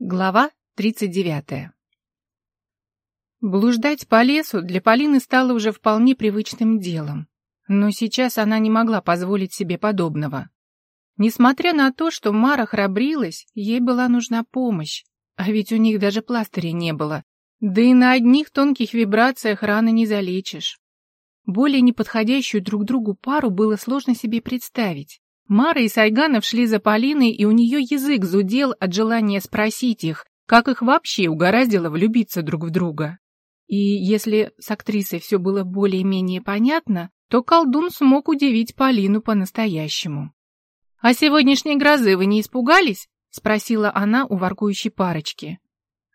Глава 39 Блуждать по лесу для Полины стало уже вполне привычным делом, но сейчас она не могла позволить себе подобного. Несмотря на то, что Мара храбрилась, ей была нужна помощь, а ведь у них даже пластыря не было, да и на одних тонких вибрациях раны не залечишь. Более неподходящую друг другу пару было сложно себе представить. Мара и Сайганов шли за Полиной, и у нее язык зудел от желания спросить их, как их вообще угораздило влюбиться друг в друга. И если с актрисой все было более-менее понятно, то колдун смог удивить Полину по-настоящему. «А сегодняшней грозы вы не испугались?» — спросила она у воркующей парочки.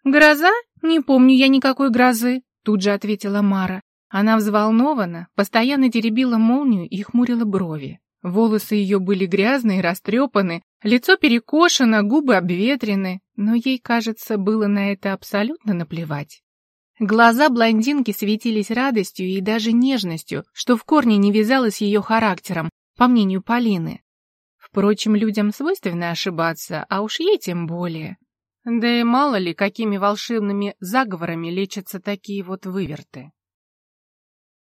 «Гроза? Не помню я никакой грозы», — тут же ответила Мара. Она взволнована, постоянно теребила молнию и хмурила брови. Волосы ее были грязные, растрепаны, лицо перекошено, губы обветрены, но ей, кажется, было на это абсолютно наплевать. Глаза блондинки светились радостью и даже нежностью, что в корне не вязалось ее характером, по мнению Полины. Впрочем, людям свойственно ошибаться, а уж ей тем более. Да и мало ли, какими волшебными заговорами лечатся такие вот выверты.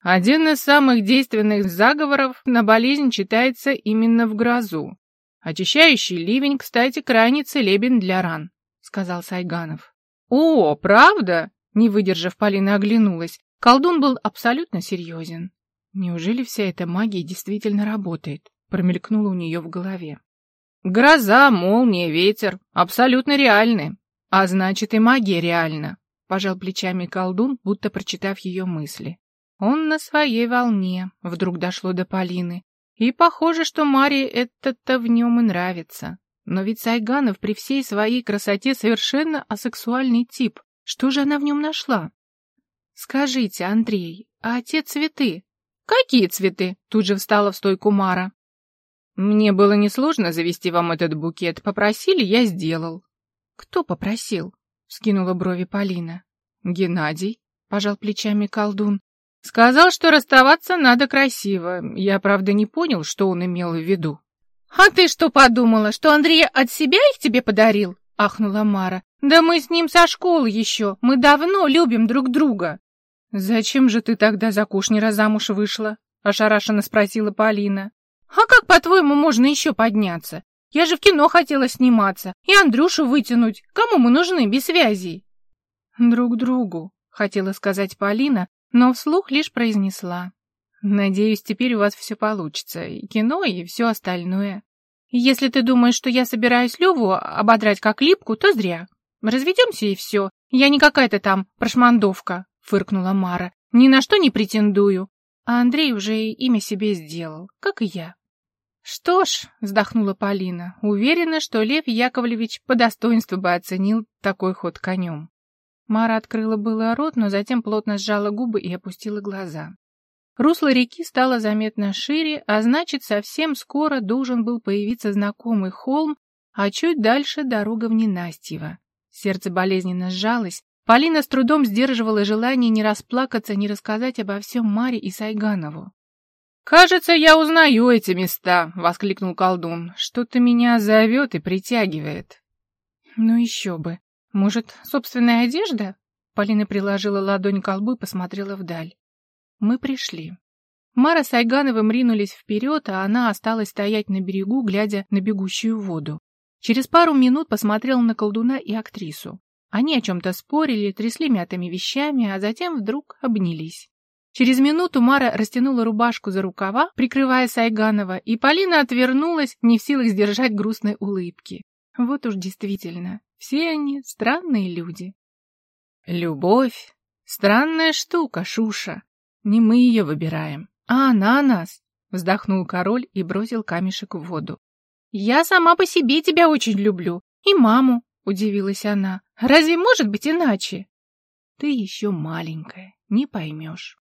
Один из самых действенных заговоров на болезнь читается именно в грозу. Очищающий ливень, кстати, крайне целебен для ран, сказал Сайганов. О, правда? Не выдержав, Полина оглянулась. Колдун был абсолютно серьезен. Неужели вся эта магия действительно работает? Промелькнуло у нее в голове. Гроза, молния, ветер абсолютно реальны. А значит, и магия реальна. Пожал плечами колдун, будто прочитав ее мысли. Он на своей волне, вдруг дошло до Полины. И похоже, что Марии это-то в нем и нравится. Но ведь Сайганов при всей своей красоте совершенно асексуальный тип. Что же она в нем нашла? Скажите, Андрей, а те цветы? Какие цветы? Тут же встала в стойку Мара. Мне было несложно завести вам этот букет. Попросили, я сделал. Кто попросил? Скинула брови Полина. Геннадий, пожал плечами колдун. Сказал, что расставаться надо красиво. Я, правда, не понял, что он имел в виду. «А ты что подумала, что Андрей от себя их тебе подарил?» — ахнула Мара. «Да мы с ним со школы еще. Мы давно любим друг друга». «Зачем же ты тогда за Кушнера замуж вышла?» — ошарашенно спросила Полина. «А как, по-твоему, можно еще подняться? Я же в кино хотела сниматься и Андрюшу вытянуть. Кому мы нужны без связей?» «Друг другу», — хотела сказать Полина, но вслух лишь произнесла. «Надеюсь, теперь у вас все получится, и кино, и все остальное. Если ты думаешь, что я собираюсь Леву ободрать как липку, то зря. Разведемся и все. Я не какая-то там прошмандовка», — фыркнула Мара. «Ни на что не претендую. А Андрей уже имя себе сделал, как и я». «Что ж», — вздохнула Полина, — уверена, что Лев Яковлевич по достоинству бы оценил такой ход конем. Мара открыла было рот, но затем плотно сжала губы и опустила глаза. Русло реки стало заметно шире, а значит, совсем скоро должен был появиться знакомый холм, а чуть дальше дорога в ненастьево. Сердце болезненно сжалось. Полина с трудом сдерживала желание не расплакаться, не рассказать обо всем Маре и Сайганову. «Кажется, я узнаю эти места!» — воскликнул колдун. «Что-то меня зовет и притягивает». «Ну еще бы! «Может, собственная одежда?» Полина приложила ладонь к колбу и посмотрела вдаль. «Мы пришли». Мара с Айгановым ринулись вперед, а она осталась стоять на берегу, глядя на бегущую воду. Через пару минут посмотрела на колдуна и актрису. Они о чем-то спорили, трясли мятыми вещами, а затем вдруг обнялись. Через минуту Мара растянула рубашку за рукава, прикрывая Сайганова, и Полина отвернулась, не в силах сдержать грустной улыбки. Вот уж действительно, все они странные люди. Любовь — странная штука, Шуша. Не мы ее выбираем, а она нас, — вздохнул король и бросил камешек в воду. Я сама по себе тебя очень люблю, и маму, — удивилась она. Разве может быть иначе? Ты еще маленькая, не поймешь.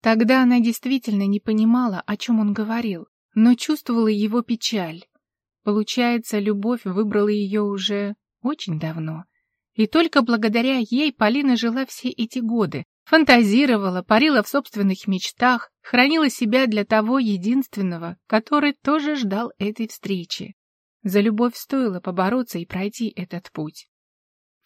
Тогда она действительно не понимала, о чем он говорил, но чувствовала его печаль. Получается, любовь выбрала ее уже очень давно. И только благодаря ей Полина жила все эти годы, фантазировала, парила в собственных мечтах, хранила себя для того единственного, который тоже ждал этой встречи. За любовь стоило побороться и пройти этот путь.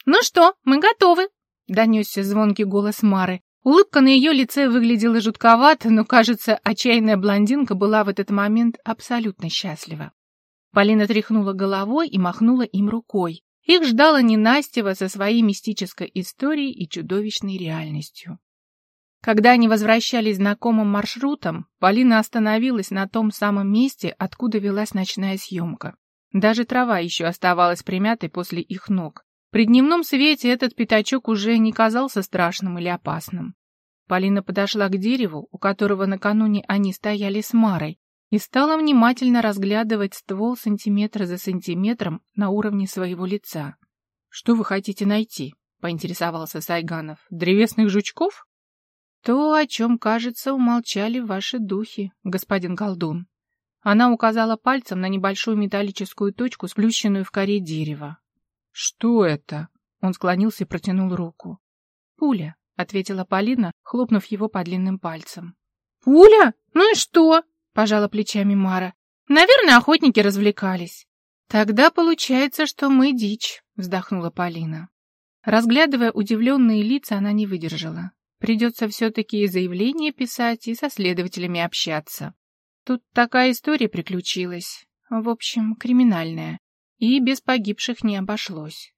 «Ну что, мы готовы!» — донесся звонкий голос Мары. Улыбка на ее лице выглядела жутковато, но, кажется, отчаянная блондинка была в этот момент абсолютно счастлива. Полина тряхнула головой и махнула им рукой. Их ждала ненастьева со своей мистической историей и чудовищной реальностью. Когда они возвращались знакомым маршрутом, Полина остановилась на том самом месте, откуда велась ночная съемка. Даже трава еще оставалась примятой после их ног. При дневном свете этот пятачок уже не казался страшным или опасным. Полина подошла к дереву, у которого накануне они стояли с Марой, и стала внимательно разглядывать ствол сантиметр за сантиметром на уровне своего лица. «Что вы хотите найти?» — поинтересовался Сайганов. «Древесных жучков?» «То, о чем, кажется, умолчали ваши духи, господин колдун». Она указала пальцем на небольшую металлическую точку, сплющенную в коре дерева. «Что это?» Он склонился и протянул руку. «Пуля», — ответила Полина, хлопнув его по длинным пальцам. «Пуля? Ну и что?» — пожала плечами Мара. «Наверное, охотники развлекались». «Тогда получается, что мы дичь», — вздохнула Полина. Разглядывая удивленные лица, она не выдержала. Придется все-таки и заявление писать, и со следователями общаться. Тут такая история приключилась. В общем, криминальная. И без погибших не обошлось.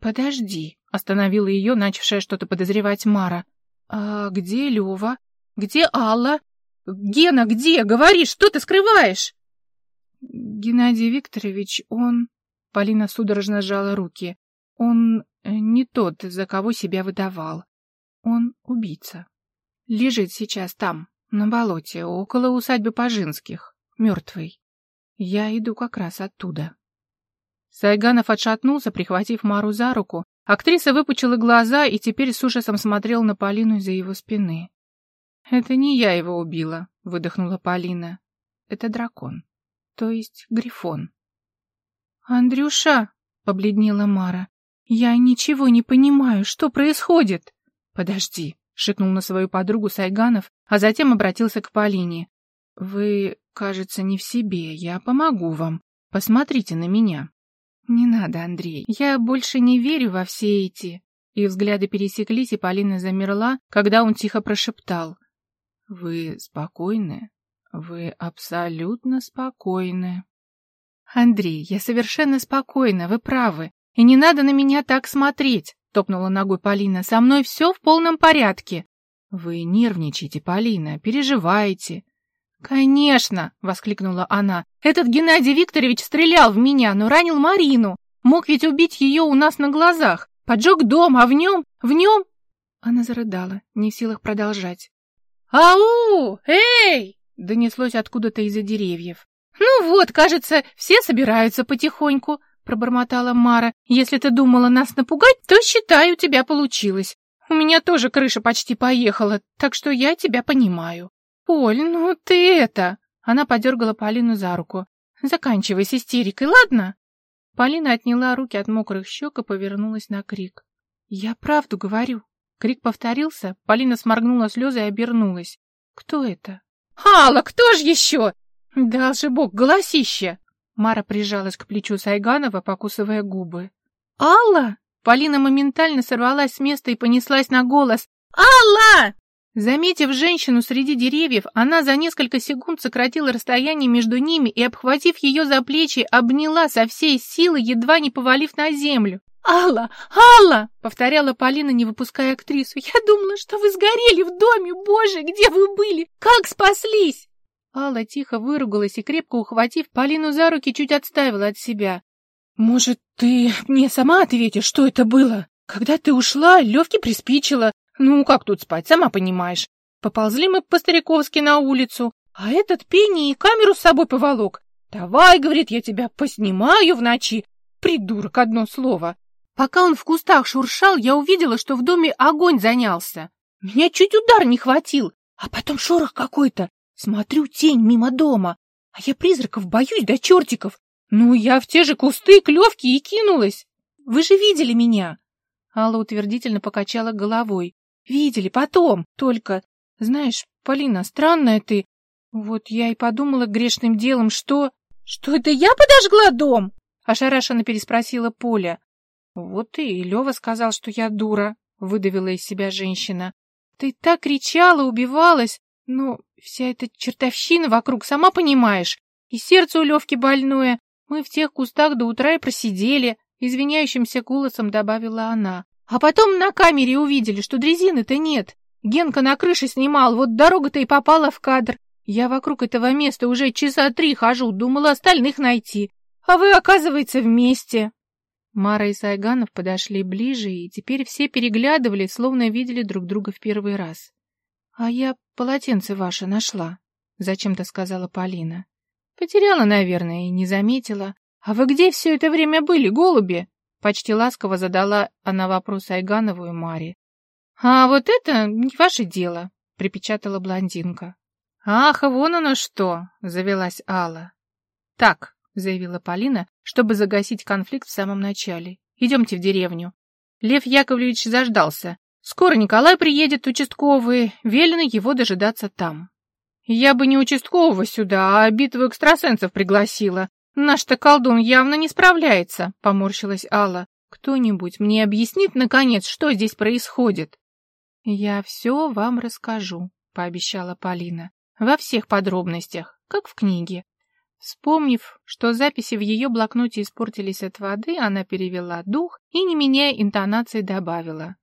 «Подожди», — остановила ее, начавшая что-то подозревать Мара. «А где Лева? Где Алла? Гена, где? Говори, что ты скрываешь?» «Геннадий Викторович, он...» Полина судорожно сжала руки. «Он э, не тот, за кого себя выдавал. Он убийца. Лежит сейчас там, на болоте, около усадьбы Пожинских, мертвый. Я иду как раз оттуда. Сайганов отшатнулся, прихватив Мару за руку. Актриса выпучила глаза и теперь с ужасом смотрел на Полину из-за его спины. «Это не я его убила», — выдохнула Полина. «Это дракон, то есть грифон». «Андрюша!» — побледнела Мара. «Я ничего не понимаю, что происходит?» «Подожди», — шикнул на свою подругу Сайганов, а затем обратился к Полине. «Вы, кажется, не в себе. Я помогу вам. Посмотрите на меня». «Не надо, Андрей. Я больше не верю во все эти...» Их взгляды пересеклись, и Полина замерла, когда он тихо прошептал. «Вы спокойны? Вы абсолютно спокойны». «Андрей, я совершенно спокойна, вы правы. И не надо на меня так смотреть топнула ногой Полина. Со мной все в полном порядке. Вы нервничаете, Полина, переживаете. Конечно, воскликнула она. Этот Геннадий Викторович стрелял в меня, но ранил Марину. Мог ведь убить ее у нас на глазах. Поджег дом, а в нем, в нем... Она зарыдала, не в силах продолжать. «Ау! Эй!» — донеслось откуда-то из-за деревьев. «Ну вот, кажется, все собираются потихоньку. — пробормотала Мара. «Если ты думала нас напугать, то, считай, у тебя получилось. У меня тоже крыша почти поехала, так что я тебя понимаю». «Поль, ну ты это...» Она подергала Полину за руку. «Заканчивай с истерикой, ладно?» Полина отняла руки от мокрых щек и повернулась на крик. «Я правду говорю». Крик повторился, Полина сморгнула слезы и обернулась. «Кто это?» «Алла, кто ж еще?» «Дал же бог, голосище!» Мара прижалась к плечу Сайганова, покусывая губы. «Алла!» Полина моментально сорвалась с места и понеслась на голос. «Алла!» Заметив женщину среди деревьев, она за несколько секунд сократила расстояние между ними и, обхватив ее за плечи, обняла со всей силы, едва не повалив на землю. «Алла! Алла!» — повторяла Полина, не выпуская актрису. «Я думала, что вы сгорели в доме! Боже, где вы были? Как спаслись?» Алла тихо выругалась и, крепко ухватив Полину за руки, чуть отставила от себя. «Может, ты мне сама ответишь, что это было? Когда ты ушла, Левке приспичило. Ну, как тут спать, сама понимаешь. Поползли мы по-стариковски на улицу, а этот пени и камеру с собой поволок. Давай, говорит, я тебя поснимаю в ночи. Придурок, одно слово. Пока он в кустах шуршал, я увидела, что в доме огонь занялся. Меня чуть удар не хватил, а потом шорох какой-то. Смотрю тень мимо дома, а я призраков боюсь до чертиков. Ну, я в те же кусты, клевки и кинулась. Вы же видели меня?» Алла утвердительно покачала головой. «Видели, потом, только... Знаешь, Полина, странная ты. Вот я и подумала грешным делом, что...» Что это я подожгла дом? Ошарашенно переспросила Поля. Вот и Лева сказал, что я дура, выдавила из себя женщина. Ты так кричала, убивалась, но вся эта чертовщина вокруг, сама понимаешь. И сердце у Левки больное. Мы в тех кустах до утра и просидели, извиняющимся голосом добавила она. А потом на камере увидели, что дрезины-то нет. Генка на крыше снимал, вот дорога-то и попала в кадр. Я вокруг этого места уже часа три хожу, думала остальных найти. А вы, оказывается, вместе. Мара и Сайганов подошли ближе, и теперь все переглядывали, словно видели друг друга в первый раз. — А я полотенце ваше нашла, — зачем-то сказала Полина. — Потеряла, наверное, и не заметила. А вы где все это время были, голуби? Почти ласково задала она вопрос Айганову и Маре. — А вот это не ваше дело, — припечатала блондинка. — Ах, вон оно что, — завелась Алла. — Так, — заявила Полина, чтобы загасить конфликт в самом начале. — Идемте в деревню. Лев Яковлевич заждался. Скоро Николай приедет, участковый, велено его дожидаться там. Я бы не участкового сюда, а битву экстрасенсов пригласила. Наш-то колдун явно не справляется, поморщилась Алла. Кто-нибудь мне объяснит, наконец, что здесь происходит? Я все вам расскажу, пообещала Полина. Во всех подробностях, как в книге. Вспомнив, что записи в ее блокноте испортились от воды, она перевела дух и, не меняя интонации, добавила.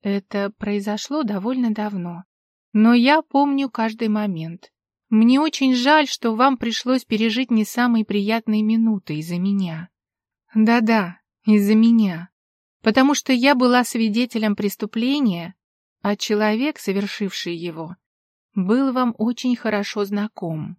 Это произошло довольно давно, но я помню каждый момент. Мне очень жаль, что вам пришлось пережить не самые приятные минуты из-за меня. Да-да, из-за меня. Потому что я была свидетелем преступления, а человек, совершивший его, был вам очень хорошо знаком.